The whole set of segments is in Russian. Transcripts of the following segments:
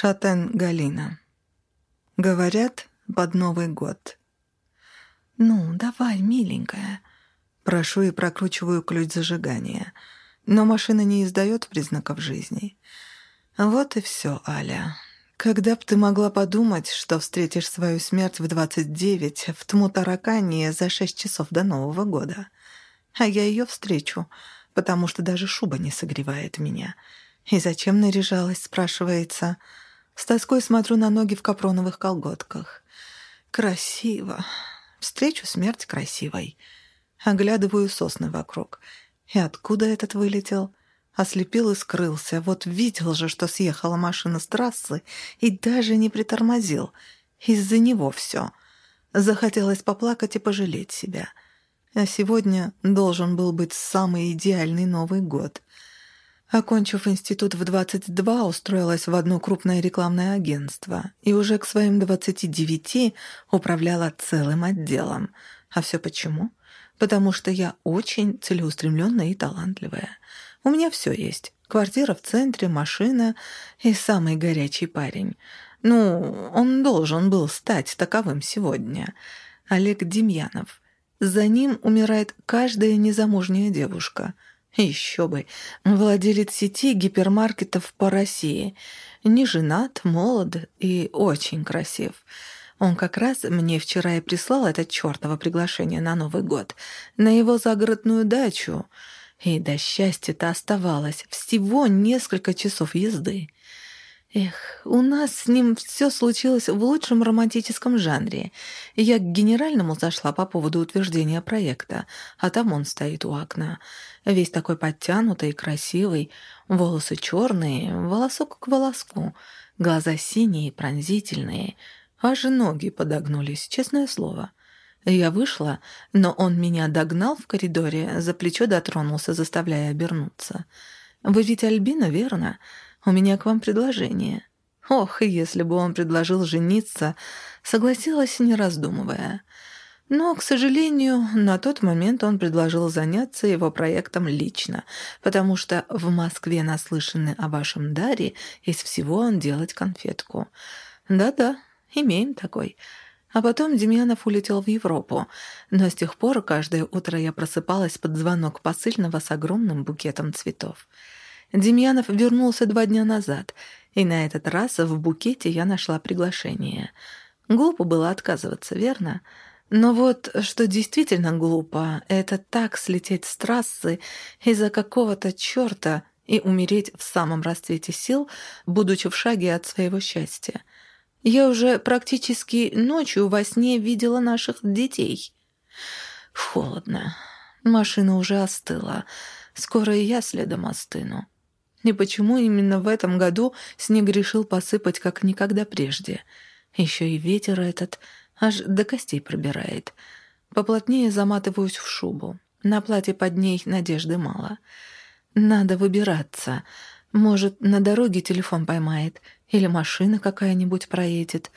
Шатен Галина. Говорят, под Новый год. «Ну, давай, миленькая». Прошу и прокручиваю ключ зажигания. Но машина не издает признаков жизни. Вот и все, Аля. Когда б ты могла подумать, что встретишь свою смерть в 29 в Тму-Таракане за 6 часов до Нового года? А я ее встречу, потому что даже шуба не согревает меня. И зачем наряжалась, спрашивается. С тоской смотрю на ноги в капроновых колготках. Красиво. Встречу смерть красивой. Оглядываю сосны вокруг. И откуда этот вылетел? Ослепил и скрылся. Вот видел же, что съехала машина с трассы и даже не притормозил. Из-за него все. Захотелось поплакать и пожалеть себя. А сегодня должен был быть самый идеальный Новый год. Окончив институт в 22, устроилась в одно крупное рекламное агентство и уже к своим 29 управляла целым отделом. А все почему? Потому что я очень целеустремленная и талантливая. У меня все есть. Квартира в центре, машина и самый горячий парень. Ну, он должен был стать таковым сегодня. Олег Демьянов. За ним умирает каждая незамужняя девушка – еще бы. Владелец сети гипермаркетов по России. Не женат, молод и очень красив. Он как раз мне вчера и прислал это чертово приглашение на Новый год. На его загородную дачу. И до счастья-то оставалось всего несколько часов езды. Эх, у нас с ним все случилось в лучшем романтическом жанре. Я к генеральному зашла по поводу утверждения проекта, а там он стоит у окна. Весь такой подтянутый, красивый, волосы черные, волосок к волоску, глаза синие, пронзительные, аж ноги подогнулись, честное слово. Я вышла, но он меня догнал в коридоре, за плечо дотронулся, заставляя обернуться. «Вы ведь Альбина, верно?» У меня к вам предложение». Ох, если бы он предложил жениться, согласилась, не раздумывая. Но, к сожалению, на тот момент он предложил заняться его проектом лично, потому что в Москве наслышаны о вашем даре, из всего он делать конфетку. Да-да, имеем такой. А потом Демьянов улетел в Европу, но с тех пор каждое утро я просыпалась под звонок посыльного с огромным букетом цветов. Демьянов вернулся два дня назад, и на этот раз в букете я нашла приглашение. Глупо было отказываться, верно? Но вот что действительно глупо, это так слететь с трассы из-за какого-то черта и умереть в самом расцвете сил, будучи в шаге от своего счастья. Я уже практически ночью во сне видела наших детей. Холодно. Машина уже остыла. Скоро и я следом остыну. И почему именно в этом году снег решил посыпать как никогда прежде? Еще и ветер этот аж до костей пробирает. Поплотнее заматываюсь в шубу. На платье под ней надежды мало. Надо выбираться. Может, на дороге телефон поймает, или машина какая-нибудь проедет.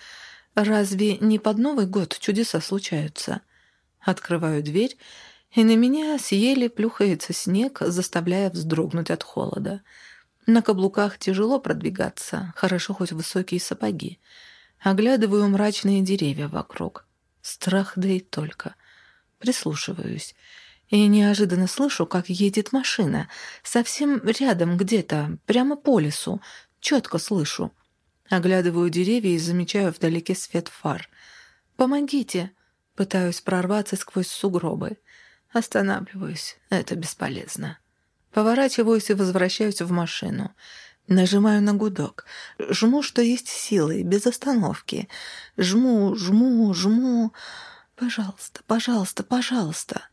Разве не под Новый год чудеса случаются? Открываю дверь, и на меня съели плюхается снег, заставляя вздрогнуть от холода. На каблуках тяжело продвигаться, хорошо хоть высокие сапоги. Оглядываю мрачные деревья вокруг. Страх да и только. Прислушиваюсь. И неожиданно слышу, как едет машина. Совсем рядом где-то, прямо по лесу. Четко слышу. Оглядываю деревья и замечаю вдалеке свет фар. «Помогите!» Пытаюсь прорваться сквозь сугробы. Останавливаюсь. Это бесполезно. Поворачиваюсь и возвращаюсь в машину. Нажимаю на гудок. Жму, что есть силы, без остановки. Жму, жму, жму. Пожалуйста, пожалуйста, пожалуйста.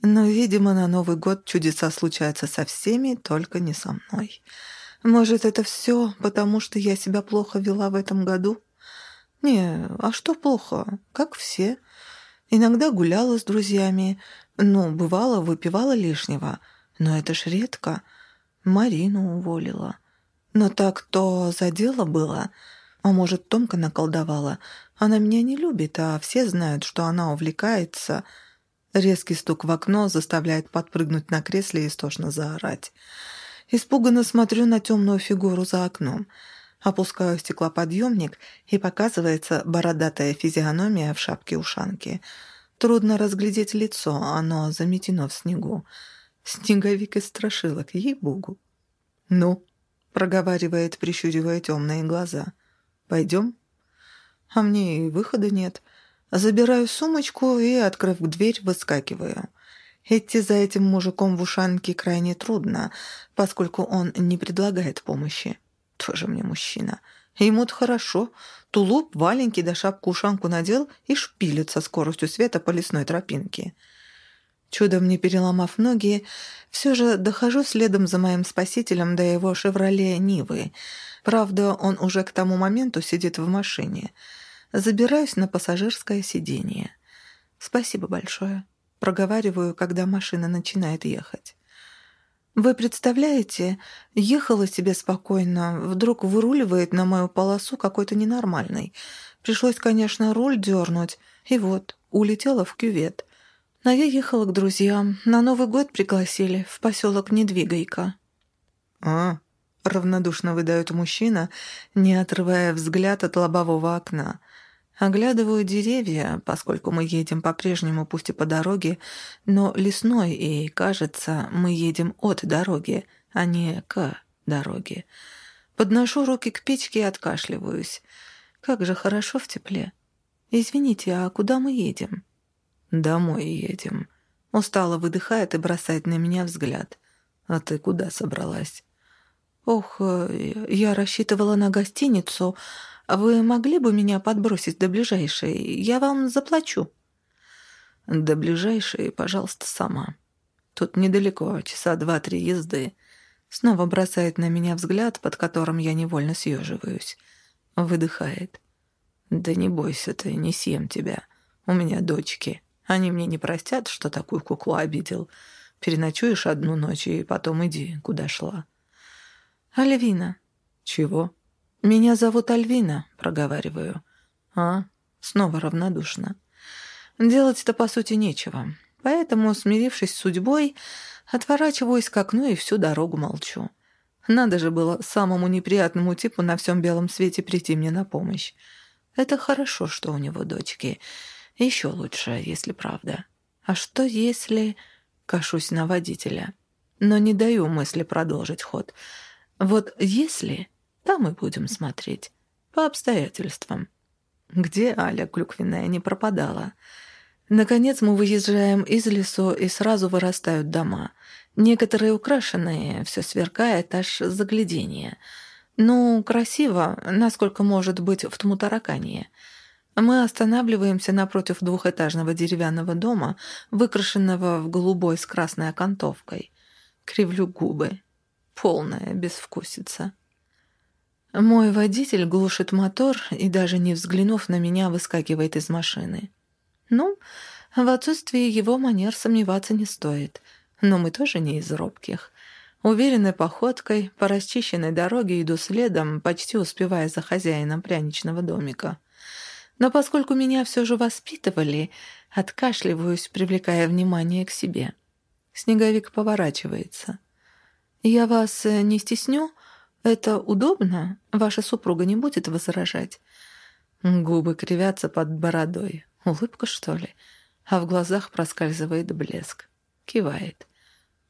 Но, видимо, на Новый год чудеса случаются со всеми, только не со мной. Может, это все потому, что я себя плохо вела в этом году? Не, а что плохо? Как все. Иногда гуляла с друзьями, ну, бывало, выпивала лишнего — но это ж редко. Марину уволила. Но так то за дело было. А может, Томка наколдовала. Она меня не любит, а все знают, что она увлекается. Резкий стук в окно заставляет подпрыгнуть на кресле и истошно заорать. Испуганно смотрю на темную фигуру за окном. Опускаю стеклоподъемник, и показывается бородатая физиономия в шапке-ушанки. Трудно разглядеть лицо, оно заметено в снегу. Снеговик из страшилок, ей-богу. «Ну?» — проговаривает, прищуривая темные глаза. «Пойдем?» А мне и выхода нет. Забираю сумочку и, открыв дверь, выскакиваю. Идти за этим мужиком в ушанке крайне трудно, поскольку он не предлагает помощи. Тоже мне мужчина. Ему-то хорошо. Тулуп, валенки да шапку-ушанку надел и шпилит со скоростью света по лесной тропинке. Чудом не переломав ноги, все же дохожу следом за моим спасителем до его «Шевроле Нивы». Правда, он уже к тому моменту сидит в машине. Забираюсь на пассажирское сиденье. «Спасибо большое», — проговариваю, когда машина начинает ехать. Вы представляете, ехала себе спокойно, вдруг выруливает на мою полосу какой-то ненормальный. Пришлось, конечно, руль дернуть, и вот, улетела в кювет. А я ехала к друзьям, на Новый год пригласили, в поселок Недвигайка. «А, — равнодушно выдает мужчина, не отрывая взгляд от лобового окна — Оглядываю деревья, поскольку мы едем по-прежнему, пусть и по дороге, но лесной, и, кажется, мы едем от дороги, а не к дороге. Подношу руки к печке и откашливаюсь. Как же хорошо в тепле. Извините, а куда мы едем? Домой едем. Устало выдыхает и бросает на меня взгляд. А ты куда собралась? Ох, э, я рассчитывала на гостиницу, вы могли бы меня подбросить до ближайшей? Я вам заплачу». «До ближайшей, пожалуйста, сама. Тут недалеко, часа два-три езды». Снова бросает на меня взгляд, под которым я невольно съеживаюсь. Выдыхает. «Да не бойся ты, не съем тебя. У меня дочки. Они мне не простят, что такую куклу обидел. Переночуешь одну ночь и потом иди, куда шла». «Альвина». «Чего?» «Меня зовут Альвина», — проговариваю. «А?» Снова равнодушно. Делать-то, по сути, нечего. Поэтому, смирившись с судьбой, отворачиваюсь к окну и всю дорогу молчу. Надо же было самому неприятному типу на всем белом свете прийти мне на помощь. Это хорошо, что у него дочки. Еще лучше, если правда. А что если... Кашусь на водителя. Но не даю мысли продолжить ход. Вот если там и будем смотреть. По обстоятельствам. Где Аля клюквенная не пропадала? Наконец мы выезжаем из лесу, и сразу вырастают дома. Некоторые украшенные, все сверкает, аж заглядение. Ну, красиво, насколько может быть в Тмутаракане. Мы останавливаемся напротив двухэтажного деревянного дома, выкрашенного в голубой с красной окантовкой. Кривлю губы. Полная безвкусица. Мой водитель глушит мотор и, даже не взглянув на меня, выскакивает из машины. Ну, в отсутствии его манер сомневаться не стоит. Но мы тоже не из робких. Уверенной походкой по расчищенной дороге иду следом, почти успевая за хозяином пряничного домика. Но поскольку меня все же воспитывали, откашливаюсь, привлекая внимание к себе. Снеговик поворачивается. «Я вас э, не стесню?» «Это удобно? Ваша супруга не будет возражать?» Губы кривятся под бородой. Улыбка, что ли? А в глазах проскальзывает блеск. Кивает.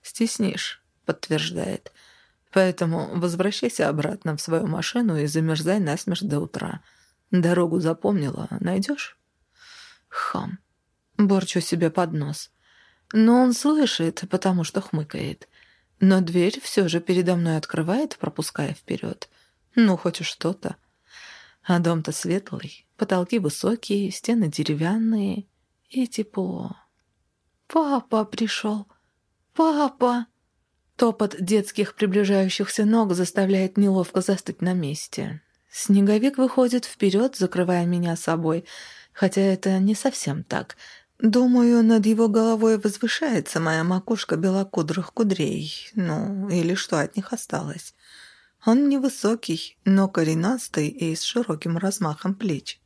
«Стеснишь», — подтверждает. «Поэтому возвращайся обратно в свою машину и замерзай насмерть до утра. Дорогу запомнила, найдешь?» Хам. Борчу себе под нос. Но он слышит, потому что хмыкает. Но дверь все же передо мной открывает, пропуская вперед. Ну, хоть что-то. А дом-то светлый, потолки высокие, стены деревянные и тепло. «Папа пришел! Папа!» Топот детских приближающихся ног заставляет неловко застыть на месте. Снеговик выходит вперед, закрывая меня собой, хотя это не совсем так — Думаю, над его головой возвышается моя макушка белокудрых кудрей. Ну, или что от них осталось. Он невысокий, но коренастый и с широким размахом плеч.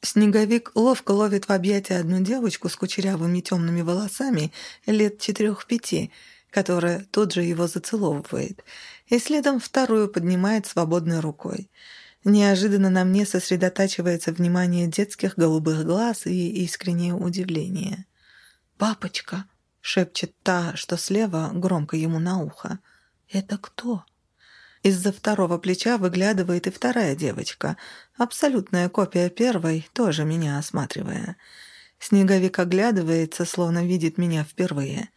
Снеговик ловко ловит в объятия одну девочку с кучерявыми темными волосами лет четырех-пяти, которая тут же его зацеловывает, и следом вторую поднимает свободной рукой. Неожиданно на мне сосредотачивается внимание детских голубых глаз и искреннее удивление. «Папочка!» — шепчет та, что слева, громко ему на ухо. «Это кто?» Из-за второго плеча выглядывает и вторая девочка, абсолютная копия первой, тоже меня осматривая. Снеговик оглядывается, словно видит меня впервые.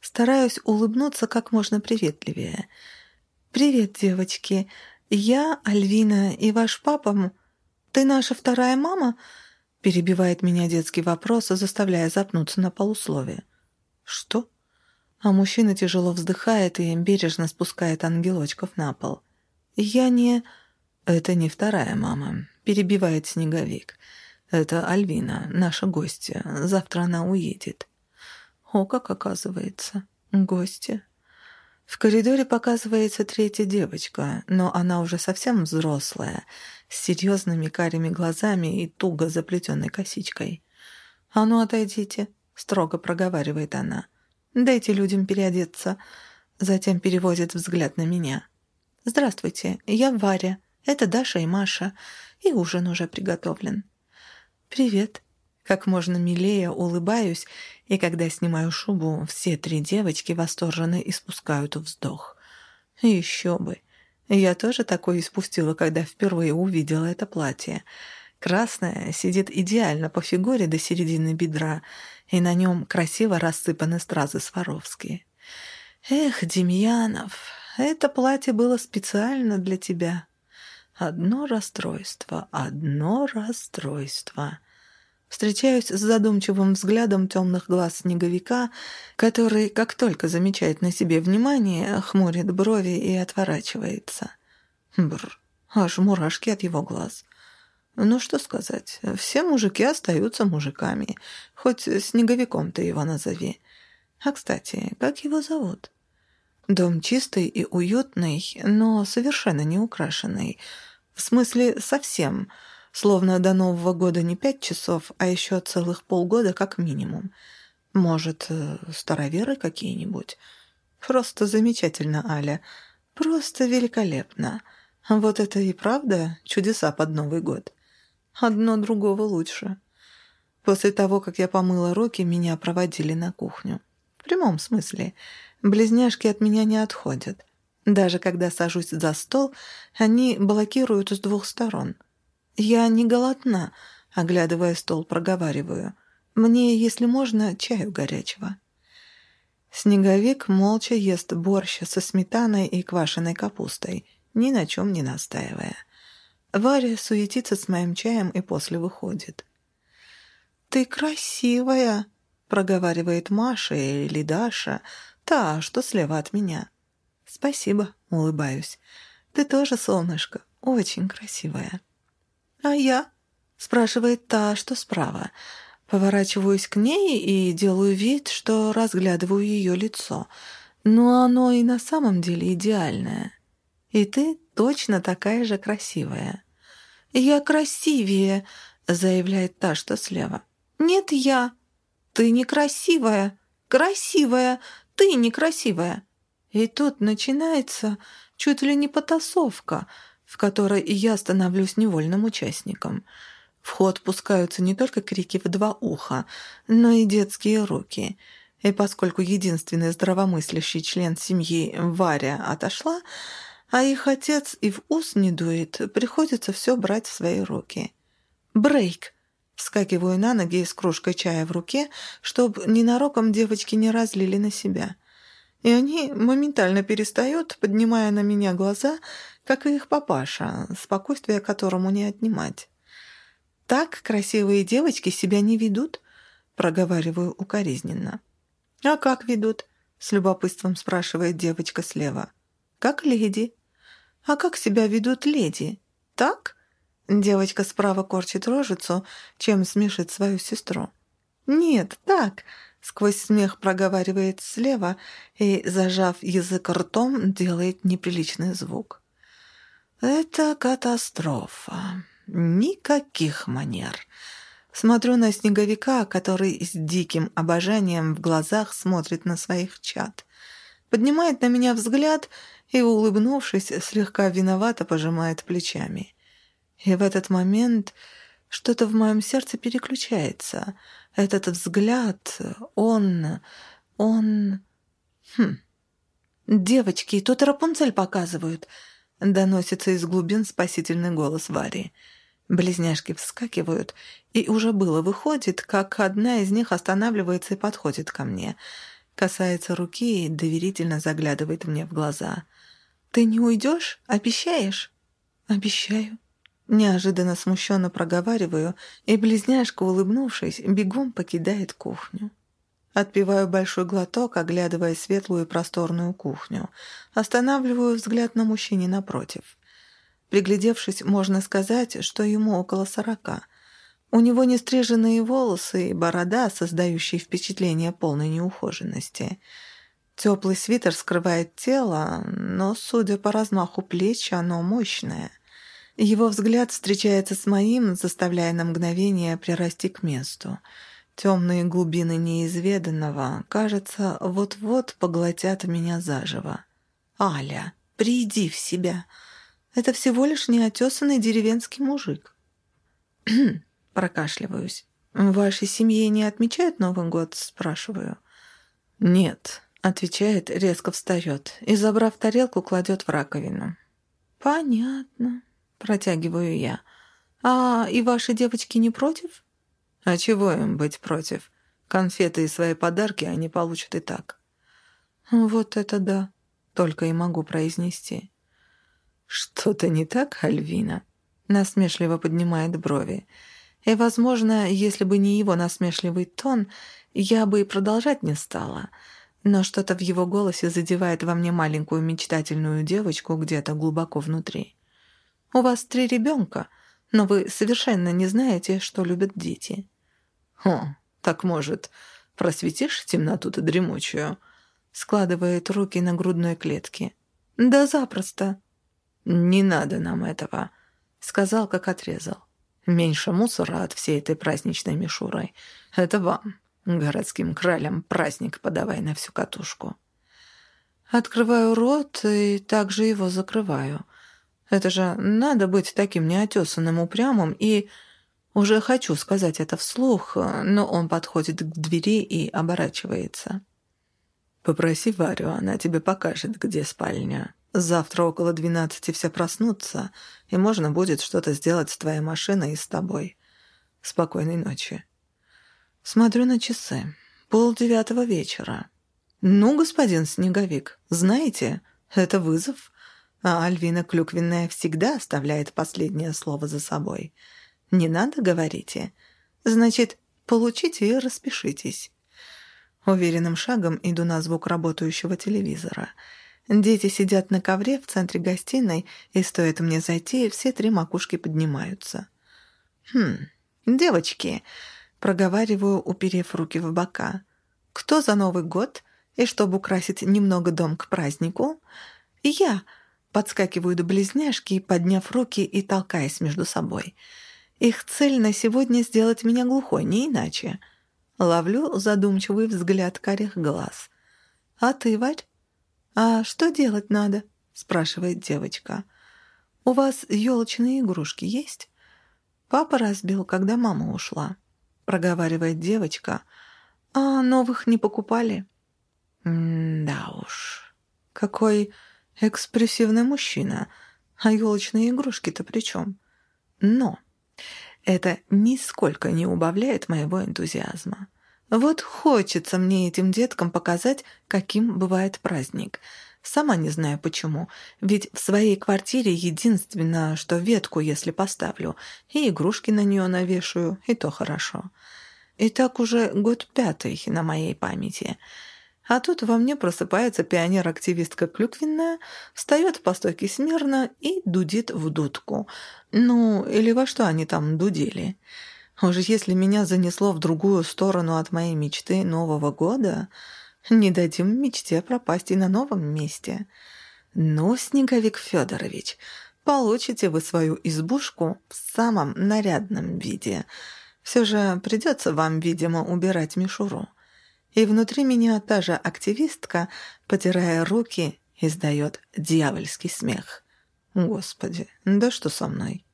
Стараюсь улыбнуться как можно приветливее. «Привет, девочки. Я Альвина, и ваш папа... Ты наша вторая мама?» Перебивает меня детский вопрос, заставляя запнуться на полусловие. «Что?» А мужчина тяжело вздыхает и бережно спускает ангелочков на пол. «Я не...» «Это не вторая мама», — перебивает снеговик. «Это Альвина, наша гостья. Завтра она уедет». «О, как оказывается. Гостья». В коридоре показывается третья девочка, но она уже совсем взрослая, с серьезными карими глазами и туго заплетенной косичкой. «А ну, отойдите», — строго проговаривает она. Дайте людям переодеться». Затем переводит взгляд на меня. «Здравствуйте, я Варя. Это Даша и Маша. И ужин уже приготовлен». «Привет». Как можно милее улыбаюсь, и когда снимаю шубу, все три девочки восторженно испускают вздох. Еще бы. Я тоже такое испустила, когда впервые увидела это платье. Красное сидит идеально по фигуре до середины бедра, и на нем красиво рассыпаны стразы Сваровские. «Эх, Демьянов, это платье было специально для тебя. Одно расстройство, одно расстройство». Встречаюсь с задумчивым взглядом темных глаз снеговика, который, как только замечает на себе внимание, хмурит брови и отворачивается. Бр, аж мурашки от его глаз — ну, что сказать, все мужики остаются мужиками, хоть снеговиком ты его назови. А, кстати, как его зовут? Дом чистый и уютный, но совершенно не украшенный. В смысле, совсем. Словно до Нового года не пять часов, а еще целых полгода как минимум. Может, э, староверы какие-нибудь? Просто замечательно, Аля. Просто великолепно. Вот это и правда чудеса под Новый год. Одно другого лучше. После того, как я помыла руки, меня проводили на кухню. В прямом смысле. Близняшки от меня не отходят. Даже когда сажусь за стол, они блокируют с двух сторон. Я не голодна, оглядывая стол, проговариваю. Мне, если можно, чаю горячего. Снеговик молча ест борщ со сметаной и квашеной капустой, ни на чем не настаивая. Варя суетится с моим чаем и после выходит. «Ты красивая!» — проговаривает Маша или Даша, та, что слева от меня. «Спасибо», — улыбаюсь. «Ты тоже, солнышко, очень красивая». «А я?» — спрашивает та, что справа. Поворачиваюсь к ней и делаю вид, что разглядываю ее лицо. Но оно и на самом деле идеальное. И ты точно такая же красивая. «Я красивее», — заявляет та, что слева. «Нет, я. Ты некрасивая. Красивая. Ты некрасивая». И тут начинается чуть ли не потасовка, в которой я становлюсь невольным участником. В ход пускаются не только крики в два уха, но и детские руки. И поскольку единственный здравомыслящий член семьи Варя отошла, а их отец и в ус не дует, приходится все брать в свои руки. «Брейк!» Вскакиваю на ноги с кружкой чая в руке, чтобы ненароком девочки не разлили на себя. И они моментально перестают, поднимая на меня глаза, как и их папаша, спокойствие которому не отнимать. «Так красивые девочки себя не ведут?» проговариваю укоризненно. «А как ведут?» — с любопытством спрашивает девочка слева. «Как леди». «А как себя ведут леди? Так?» Девочка справа корчит рожицу, чем смешит свою сестру. «Нет, так», — сквозь смех проговаривает слева и, зажав язык ртом, делает неприличный звук. «Это катастрофа. Никаких манер». Смотрю на снеговика, который с диким обожанием в глазах смотрит на своих чад. поднимает на меня взгляд и, улыбнувшись, слегка виновато пожимает плечами. И в этот момент что-то в моем сердце переключается. Этот взгляд, он... он... Хм... «Девочки, тут Рапунцель показывают!» — доносится из глубин спасительный голос Вари. Близняшки вскакивают, и уже было выходит, как одна из них останавливается и подходит ко мне. Касается руки и доверительно заглядывает мне в глаза. «Ты не уйдешь? Обещаешь?» «Обещаю». Неожиданно смущенно проговариваю, и близняшка, улыбнувшись, бегом покидает кухню. Отпиваю большой глоток, оглядывая светлую и просторную кухню. Останавливаю взгляд на мужчине напротив. Приглядевшись, можно сказать, что ему около сорока. У него нестриженные волосы и борода, создающие впечатление полной неухоженности. Теплый свитер скрывает тело, но, судя по размаху плеч, оно мощное. Его взгляд встречается с моим, заставляя на мгновение прирасти к месту — Темные глубины неизведанного, кажется, вот-вот поглотят меня заживо. «Аля, приди в себя. Это всего лишь неотесанный деревенский мужик». Прокашливаюсь. «В вашей семье не отмечают Новый год?» – спрашиваю. «Нет», – отвечает, резко встает и, забрав тарелку, кладет в раковину. «Понятно», – протягиваю я. «А и ваши девочки не против?» А чего им быть против? Конфеты и свои подарки они получат и так. Вот это да, только и могу произнести. Что-то не так, Альвина? Насмешливо поднимает брови. И, возможно, если бы не его насмешливый тон, я бы и продолжать не стала. Но что-то в его голосе задевает во мне маленькую мечтательную девочку где-то глубоко внутри. «У вас три ребенка, но вы совершенно не знаете, что любят дети. «О, так, может, просветишь темноту-то дремучую?» Складывает руки на грудной клетке. «Да запросто». «Не надо нам этого», — сказал, как отрезал. «Меньше мусора от всей этой праздничной мишурой. Это вам, городским кралям, праздник подавай на всю катушку». Открываю рот и также его закрываю. Это же надо быть таким неотесанным, упрямым и уже хочу сказать это вслух, но он подходит к двери и оборачивается. «Попроси Варю, она тебе покажет, где спальня. Завтра около двенадцати все проснутся, и можно будет что-то сделать с твоей машиной и с тобой. Спокойной ночи». Смотрю на часы. Пол девятого вечера. «Ну, господин Снеговик, знаете, это вызов, а Альвина Клюквенная всегда оставляет последнее слово за собой». Не надо, говорите? Значит, получите и распишитесь. Уверенным шагом иду на звук работающего телевизора. Дети сидят на ковре в центре гостиной, и стоит мне зайти, все три макушки поднимаются. «Хм, девочки», — проговариваю, уперев руки в бока. «Кто за Новый год? И чтобы украсить немного дом к празднику?» «Я», — подскакиваю до близняшки, подняв руки и толкаясь между собой — их цель на сегодня сделать меня глухой, не иначе. Ловлю задумчивый взгляд карих глаз. «А ты, Варь?» «А что делать надо?» — спрашивает девочка. «У вас елочные игрушки есть?» «Папа разбил, когда мама ушла», — проговаривает девочка. «А новых не покупали?» «Да уж, какой экспрессивный мужчина. А елочные игрушки-то при чем?» «Но...» Это нисколько не убавляет моего энтузиазма. Вот хочется мне этим деткам показать, каким бывает праздник. Сама не знаю почему, ведь в своей квартире единственное, что ветку, если поставлю, и игрушки на нее навешаю, и то хорошо. И так уже год пятый на моей памяти — а тут во мне просыпается пионер-активистка Клюквенная, встает по стойке смирно и дудит в дудку. Ну, или во что они там дудили? Уже если меня занесло в другую сторону от моей мечты Нового года, не дадим мечте пропасть и на новом месте. Ну, Снеговик Федорович, получите вы свою избушку в самом нарядном виде. Все же придется вам, видимо, убирать мишуру. И внутри меня та же активистка, потирая руки, издает дьявольский смех. Господи, да что со мной?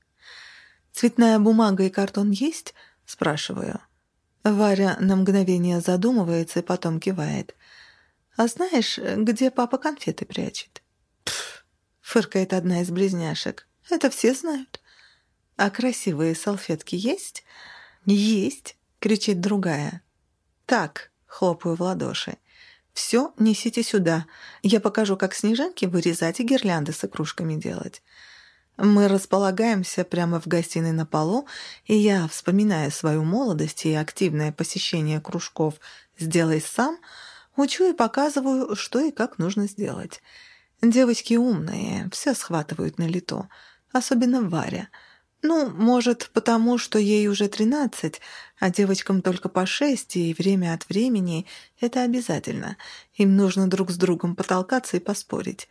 «Цветная бумага и картон есть?» — спрашиваю. Варя на мгновение задумывается и потом кивает. «А знаешь, где папа конфеты прячет?» «Пф!» — фыркает одна из близняшек. «Это все знают». «А красивые салфетки есть?» «Есть!» — кричит другая. «Так!» — хлопаю в ладоши. «Все, несите сюда. Я покажу, как снежинки вырезать и гирлянды с игрушками делать». Мы располагаемся прямо в гостиной на полу, и я, вспоминая свою молодость и активное посещение кружков «Сделай сам», учу и показываю, что и как нужно сделать. Девочки умные, все схватывают на лету, особенно Варя. Ну, может, потому что ей уже тринадцать, а девочкам только по шесть, и время от времени это обязательно. Им нужно друг с другом потолкаться и поспорить.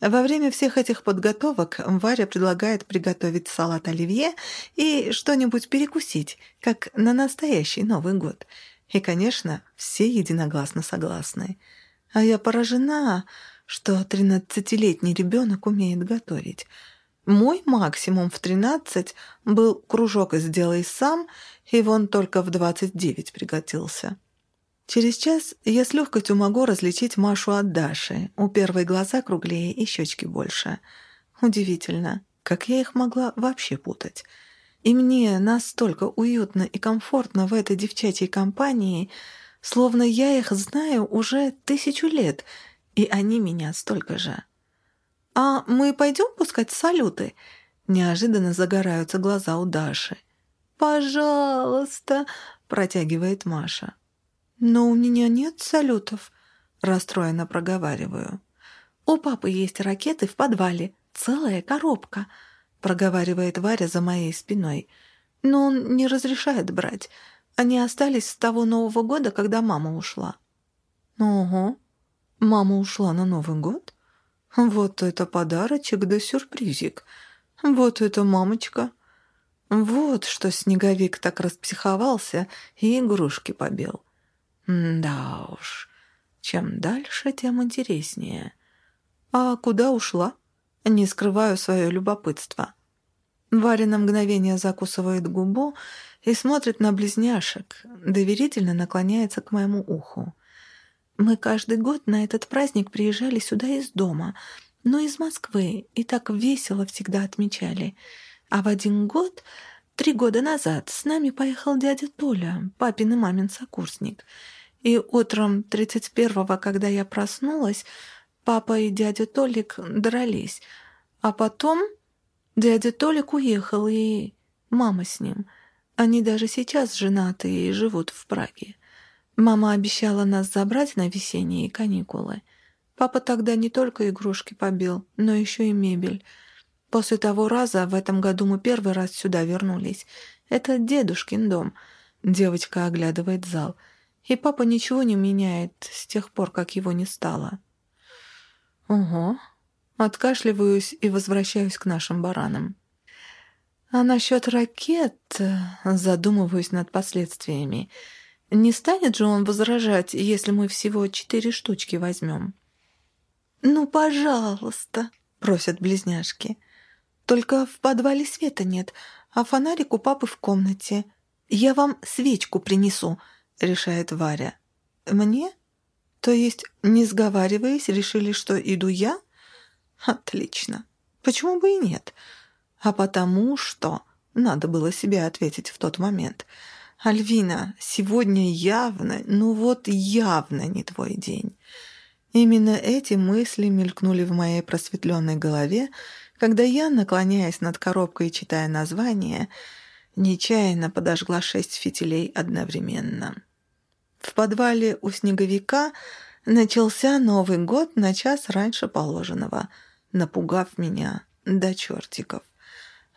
Во время всех этих подготовок Варя предлагает приготовить салат оливье и что-нибудь перекусить, как на настоящий Новый год. И, конечно, все единогласно согласны. А я поражена, что тринадцатилетний ребенок умеет готовить. Мой максимум в тринадцать был кружок «Сделай сам», и вон только в двадцать девять пригодился. Через час я с легкостью могу различить Машу от Даши. У первой глаза круглее и щечки больше. Удивительно, как я их могла вообще путать. И мне настолько уютно и комфортно в этой девчачьей компании, словно я их знаю уже тысячу лет, и они меня столько же. «А мы пойдем пускать салюты?» Неожиданно загораются глаза у Даши. «Пожалуйста!» — протягивает Маша. «Но у меня нет салютов», — расстроенно проговариваю. «У папы есть ракеты в подвале, целая коробка», — проговаривает Варя за моей спиной. «Но он не разрешает брать. Они остались с того Нового года, когда мама ушла». «Ого, мама ушла на Новый год? Вот это подарочек да сюрпризик. Вот это мамочка». Вот что снеговик так распсиховался и игрушки побил. Да уж, чем дальше, тем интереснее. А куда ушла? Не скрываю свое любопытство. Варя на мгновение закусывает губу и смотрит на близняшек, доверительно наклоняется к моему уху. Мы каждый год на этот праздник приезжали сюда из дома, но из Москвы, и так весело всегда отмечали. А в один год, три года назад, с нами поехал дядя Толя, папин и мамин сокурсник — и утром 31-го, когда я проснулась, папа и дядя Толик дрались. А потом дядя Толик уехал, и мама с ним. Они даже сейчас женаты и живут в Праге. Мама обещала нас забрать на весенние каникулы. Папа тогда не только игрушки побил, но еще и мебель. После того раза в этом году мы первый раз сюда вернулись. Это дедушкин дом. Девочка оглядывает зал — и папа ничего не меняет с тех пор, как его не стало. Ого. Откашливаюсь и возвращаюсь к нашим баранам. А насчет ракет задумываюсь над последствиями. Не станет же он возражать, если мы всего четыре штучки возьмем? «Ну, пожалуйста», — просят близняшки. «Только в подвале света нет, а фонарик у папы в комнате. Я вам свечку принесу», решает Варя. «Мне? То есть, не сговариваясь, решили, что иду я? Отлично. Почему бы и нет? А потому что...» Надо было себе ответить в тот момент. «Альвина, сегодня явно, ну вот явно не твой день». Именно эти мысли мелькнули в моей просветленной голове, когда я, наклоняясь над коробкой и читая название, нечаянно подожгла шесть фитилей одновременно. В подвале у снеговика начался Новый год на час раньше положенного, напугав меня до чертиков.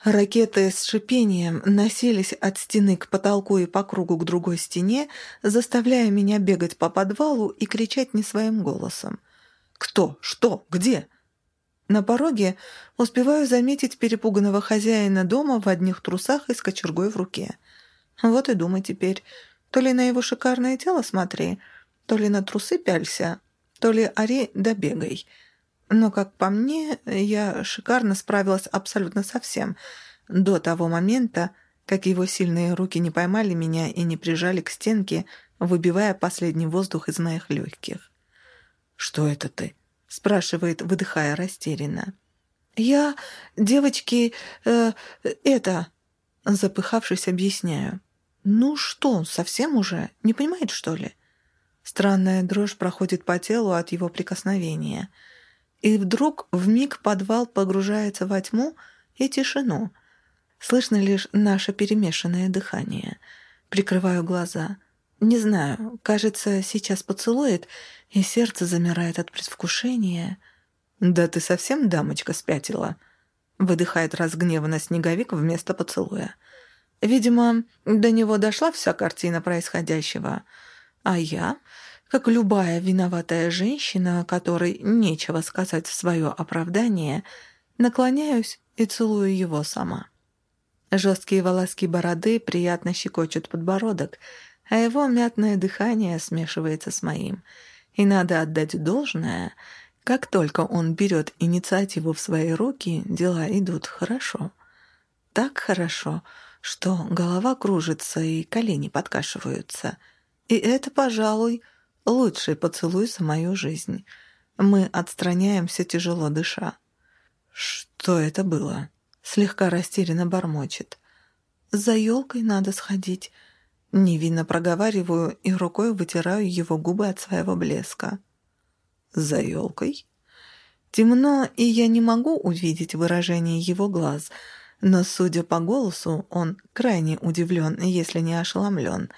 Ракеты с шипением носились от стены к потолку и по кругу к другой стене, заставляя меня бегать по подвалу и кричать не своим голосом. «Кто? Что? Где?» На пороге успеваю заметить перепуганного хозяина дома в одних трусах и с кочергой в руке. Вот и думай теперь, то ли на его шикарное тело смотри, То ли на трусы пялься, то ли ори да. Но, как по мне, я шикарно справилась абсолютно со всем. До того момента, как его сильные руки не поймали меня и не прижали к стенке, выбивая последний воздух из моих легких. «Что это ты?» — спрашивает, выдыхая растерянно. «Я, девочки, э, это...» Запыхавшись, объясняю. «Ну что, совсем уже? Не понимает, что ли?» Странная дрожь проходит по телу от его прикосновения. И вдруг в миг подвал погружается во тьму и тишину. Слышно лишь наше перемешанное дыхание. Прикрываю глаза. Не знаю, кажется, сейчас поцелует, и сердце замирает от предвкушения. «Да ты совсем, дамочка, спятила?» Выдыхает разгневанно снеговик вместо поцелуя. Видимо, до него дошла вся картина происходящего. А я, как любая виноватая женщина, которой нечего сказать в свое оправдание, наклоняюсь и целую его сама. Жесткие волоски бороды приятно щекочут подбородок, а его мятное дыхание смешивается с моим. И надо отдать должное, как только он берет инициативу в свои руки, дела идут хорошо. Так хорошо, что голова кружится и колени подкашиваются. И это, пожалуй, лучший поцелуй за мою жизнь. Мы отстраняемся, тяжело дыша. «Что это было?» — слегка растерянно бормочет. «За елкой надо сходить». Невинно проговариваю и рукой вытираю его губы от своего блеска. «За елкой?» Темно, и я не могу увидеть выражение его глаз, но, судя по голосу, он крайне удивлен, если не ошеломлен.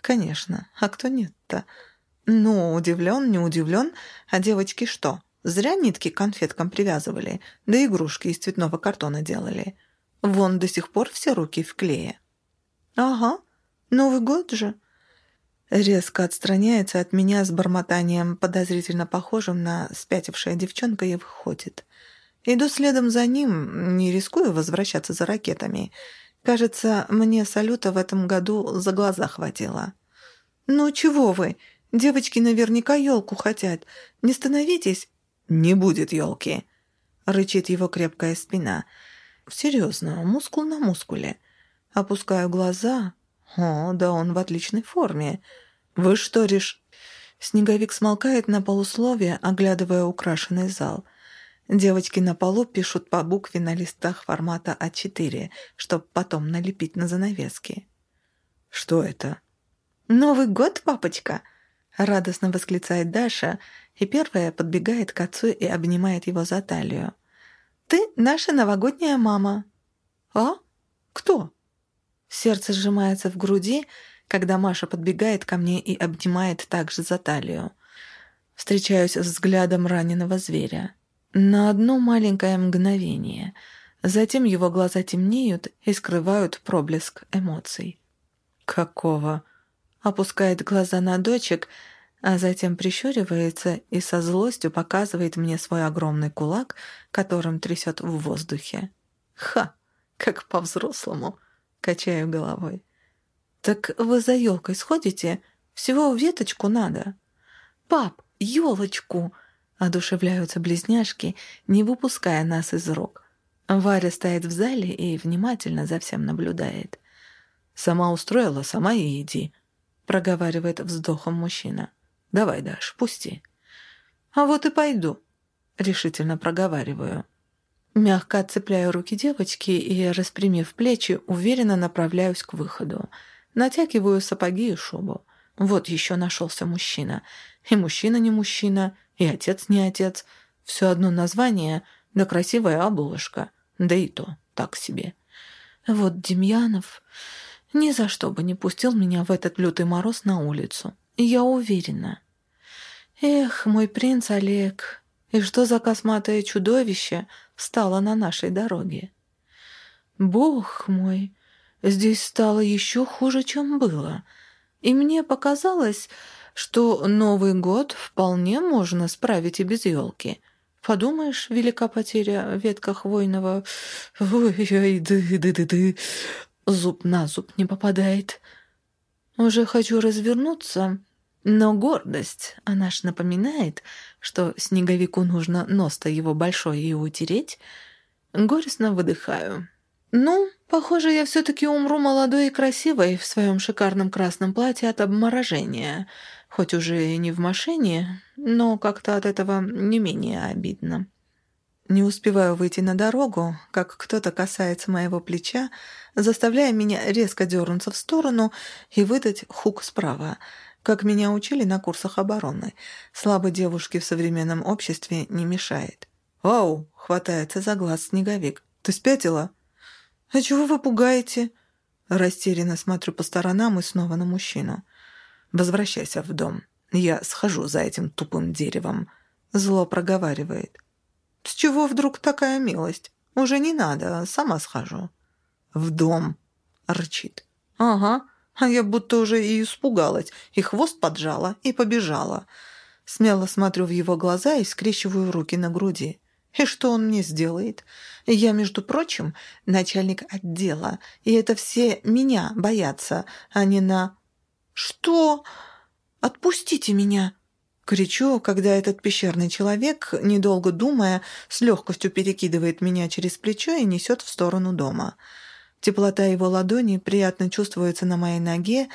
Конечно, а кто нет-то? Ну, удивлен, не удивлен, а девочки что? Зря нитки к конфеткам привязывали, да игрушки из цветного картона делали. Вон до сих пор все руки в клее. Ага, Новый год же!» Резко отстраняется от меня с бормотанием, подозрительно похожим на спятившая девчонка, и выходит. Иду следом за ним, не рискую возвращаться за ракетами. Кажется, мне салюта в этом году за глаза хватило. «Ну чего вы? Девочки наверняка елку хотят. Не становитесь!» «Не будет елки!» — рычит его крепкая спина. «Серьезно, мускул на мускуле». Опускаю глаза, «О, да он в отличной форме. Вы что, реш...» Снеговик смолкает на полусловие, оглядывая украшенный зал. Девочки на полу пишут по букве на листах формата А4, чтобы потом налепить на занавески. «Что это?» «Новый год, папочка!» Радостно восклицает Даша, и первая подбегает к отцу и обнимает его за талию. «Ты наша новогодняя мама». «А? Кто?» Сердце сжимается в груди, когда Маша подбегает ко мне и обнимает также за талию. Встречаюсь взглядом раненого зверя. На одно маленькое мгновение. Затем его глаза темнеют и скрывают проблеск эмоций. «Какого?» Опускает глаза на дочек, а затем прищуривается и со злостью показывает мне свой огромный кулак, которым трясет в воздухе. «Ха! Как по-взрослому!» Качаю головой. «Так вы за елкой сходите? Всего веточку надо». «Пап, елочку!» Одушевляются близняшки, не выпуская нас из рук. Варя стоит в зале и внимательно за всем наблюдает. «Сама устроила, сама и иди», — проговаривает вздохом мужчина. «Давай, Даш, пусти». «А вот и пойду», — решительно проговариваю. Мягко отцепляю руки девочки и, распрямив плечи, уверенно направляюсь к выходу. Натягиваю сапоги и шубу. Вот еще нашелся мужчина. И мужчина не мужчина, и отец не отец. Все одно название, да красивая обложка. Да и то так себе. Вот Демьянов ни за что бы не пустил меня в этот лютый мороз на улицу. Я уверена. Эх, мой принц Олег, и что за косматое чудовище стало на нашей дороге? Бог мой, здесь стало еще хуже, чем было. И мне показалось, что Новый год вполне можно справить и без елки. Подумаешь, велика потеря ветка хвойного... Ой-ой-ды-ды-ды-ды... Зуб на зуб не попадает. Уже хочу развернуться, Но гордость, она ж напоминает, что снеговику нужно нос-то его большой и утереть. Горестно выдыхаю. Ну, похоже, я все-таки умру молодой и красивой в своем шикарном красном платье от обморожения. Хоть уже и не в машине, но как-то от этого не менее обидно. Не успеваю выйти на дорогу, как кто-то касается моего плеча, заставляя меня резко дернуться в сторону и выдать хук справа — как меня учили на курсах обороны. Слабой девушке в современном обществе не мешает. «Ау!» — хватается за глаз снеговик. «Ты спятила?» «А чего вы пугаете?» Растерянно смотрю по сторонам и снова на мужчину. «Возвращайся в дом. Я схожу за этим тупым деревом», — зло проговаривает. «С чего вдруг такая милость? Уже не надо, сама схожу». «В дом», — рычит. «Ага, а я будто уже и испугалась, и хвост поджала, и побежала. Смело смотрю в его глаза и скрещиваю руки на груди. И что он мне сделает? Я, между прочим, начальник отдела, и это все меня боятся, а не на... «Что? Отпустите меня!» Кричу, когда этот пещерный человек, недолго думая, с легкостью перекидывает меня через плечо и несет в сторону дома. Теплота его ладони приятно чувствуется на моей ноге,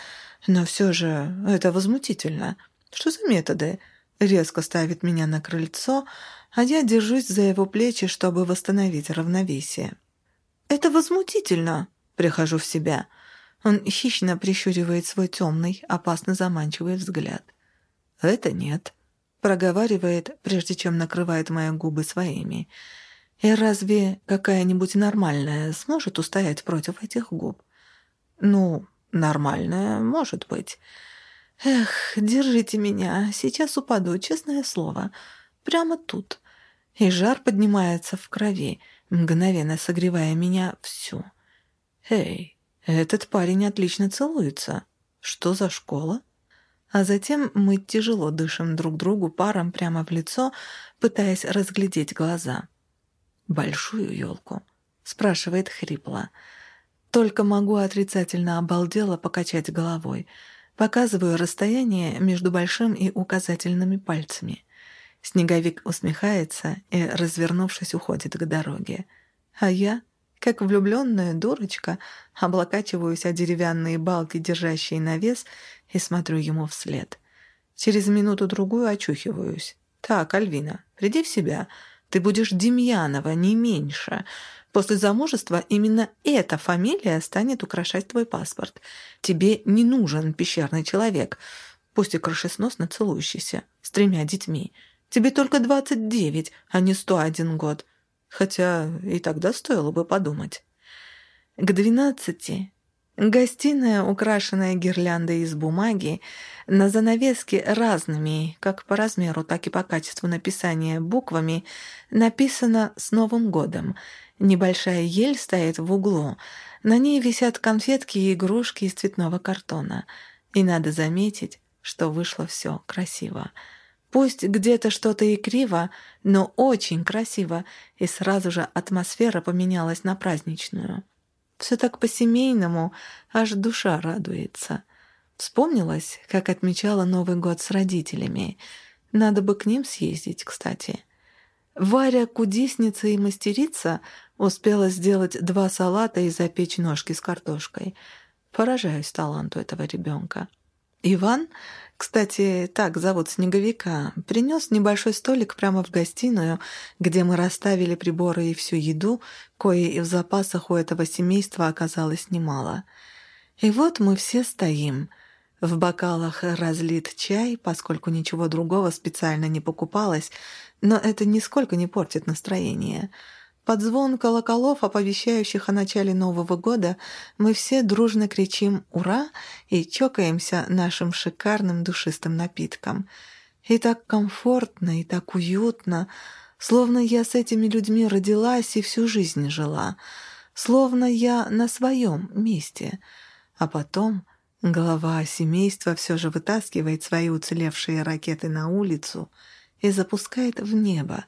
но все же это возмутительно. Что за методы? Резко ставит меня на крыльцо, а я держусь за его плечи, чтобы восстановить равновесие. «Это возмутительно!» — прихожу в себя. Он хищно прищуривает свой темный, опасно заманчивый взгляд. «Это нет», — проговаривает, прежде чем накрывает мои губы своими. И разве какая-нибудь нормальная сможет устоять против этих губ? Ну, нормальная, может быть. Эх, держите меня, сейчас упаду, честное слово. Прямо тут. И жар поднимается в крови, мгновенно согревая меня всю. Эй, этот парень отлично целуется. Что за школа? А затем мы тяжело дышим друг другу паром прямо в лицо, пытаясь разглядеть глаза. «Большую елку?» — спрашивает хрипло. Только могу отрицательно обалдело покачать головой. Показываю расстояние между большим и указательными пальцами. Снеговик усмехается и, развернувшись, уходит к дороге. А я, как влюбленная дурочка, облокачиваюсь о деревянные балки, держащие навес, и смотрю ему вслед. Через минуту-другую очухиваюсь. «Так, Альвина, приди в себя», ты будешь Демьянова, не меньше. После замужества именно эта фамилия станет украшать твой паспорт. Тебе не нужен пещерный человек, пусть и крышесносно целующийся, с тремя детьми. Тебе только 29, а не 101 год. Хотя и тогда стоило бы подумать. К двенадцати Гостиная, украшенная гирляндой из бумаги, на занавеске разными, как по размеру, так и по качеству написания буквами, написано «С Новым годом». Небольшая ель стоит в углу. На ней висят конфетки и игрушки из цветного картона. И надо заметить, что вышло все красиво. Пусть где-то что-то и криво, но очень красиво, и сразу же атмосфера поменялась на праздничную. Все так по-семейному, аж душа радуется. Вспомнилась, как отмечала Новый год с родителями. Надо бы к ним съездить, кстати. Варя, кудесница и мастерица, успела сделать два салата и запечь ножки с картошкой. Поражаюсь таланту этого ребенка. Иван, кстати, так зовут снеговика, принес небольшой столик прямо в гостиную, где мы расставили приборы и всю еду, кое и в запасах у этого семейства оказалось немало. И вот мы все стоим. В бокалах разлит чай, поскольку ничего другого специально не покупалось, но это нисколько не портит настроение — под звон колоколов, оповещающих о начале Нового года, мы все дружно кричим «Ура!» и чокаемся нашим шикарным душистым напитком. И так комфортно, и так уютно, словно я с этими людьми родилась и всю жизнь жила, словно я на своем месте. А потом глава семейства все же вытаскивает свои уцелевшие ракеты на улицу и запускает в небо,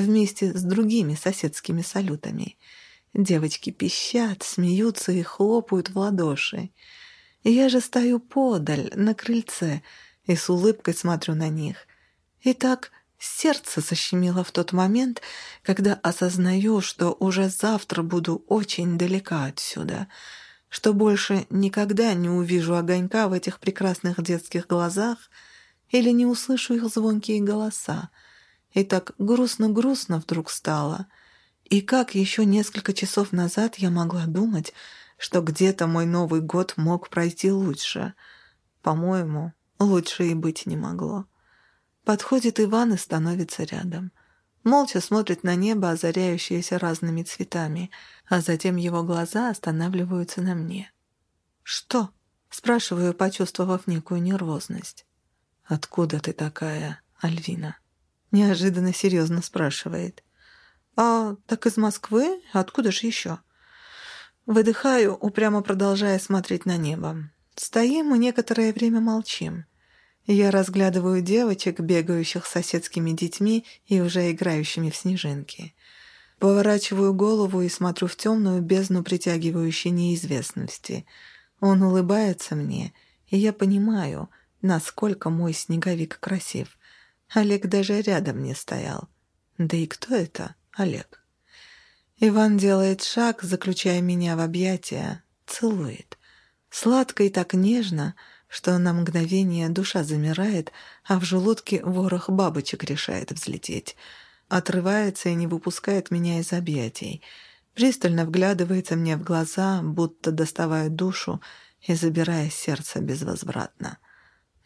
вместе с другими соседскими салютами. Девочки пищат, смеются и хлопают в ладоши. Я же стою подаль, на крыльце, и с улыбкой смотрю на них. И так сердце защемило в тот момент, когда осознаю, что уже завтра буду очень далека отсюда, что больше никогда не увижу огонька в этих прекрасных детских глазах или не услышу их звонкие голоса. И так грустно-грустно вдруг стало. И как еще несколько часов назад я могла думать, что где-то мой Новый год мог пройти лучше. По-моему, лучше и быть не могло. Подходит Иван и становится рядом. Молча смотрит на небо, озаряющееся разными цветами, а затем его глаза останавливаются на мне. «Что?» — спрашиваю, почувствовав некую нервозность. «Откуда ты такая, Альвина?» Неожиданно серьезно спрашивает. «А так из Москвы? Откуда же еще?» Выдыхаю, упрямо продолжая смотреть на небо. Стоим и некоторое время молчим. Я разглядываю девочек, бегающих с соседскими детьми и уже играющими в снежинки. Поворачиваю голову и смотрю в темную бездну притягивающей неизвестности. Он улыбается мне, и я понимаю, насколько мой снеговик красив. Олег даже рядом не стоял. Да и кто это, Олег? Иван делает шаг, заключая меня в объятия, целует. Сладко и так нежно, что на мгновение душа замирает, а в желудке ворох бабочек решает взлететь. Отрывается и не выпускает меня из объятий. Пристально вглядывается мне в глаза, будто доставая душу и забирая сердце безвозвратно.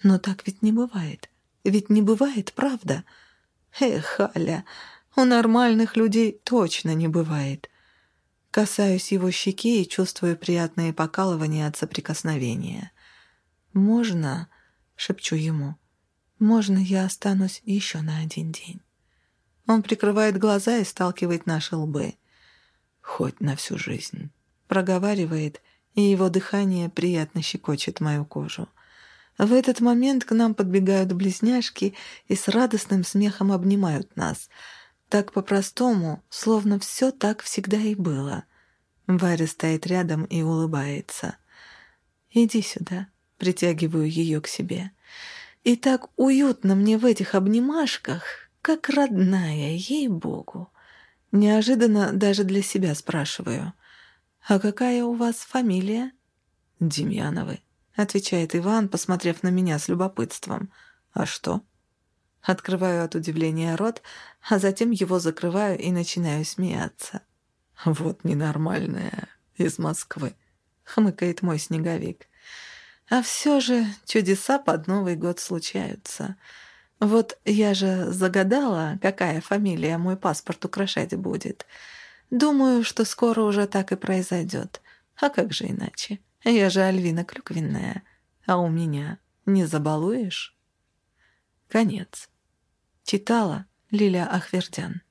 Но так ведь не бывает. Ведь не бывает, правда? Эх, Аля, у нормальных людей точно не бывает. Касаюсь его щеки и чувствую приятные покалывания от соприкосновения. «Можно?» — шепчу ему. «Можно я останусь еще на один день?» Он прикрывает глаза и сталкивает наши лбы. «Хоть на всю жизнь», — проговаривает, и его дыхание приятно щекочет мою кожу. В этот момент к нам подбегают близняшки и с радостным смехом обнимают нас — так по-простому, словно все так всегда и было. Варя стоит рядом и улыбается. «Иди сюда», — притягиваю ее к себе. «И так уютно мне в этих обнимашках, как родная, ей-богу». Неожиданно даже для себя спрашиваю. «А какая у вас фамилия?» «Демьяновы», — отвечает Иван, посмотрев на меня с любопытством. «А что?» Открываю от удивления рот, а затем его закрываю и начинаю смеяться. «Вот ненормальная, из Москвы», — хмыкает мой снеговик. «А все же чудеса под Новый год случаются. Вот я же загадала, какая фамилия мой паспорт украшать будет. Думаю, что скоро уже так и произойдет. А как же иначе? Я же Альвина Клюквенная, а у меня не забалуешь?» Конец. Читала Лилия Ахвердян.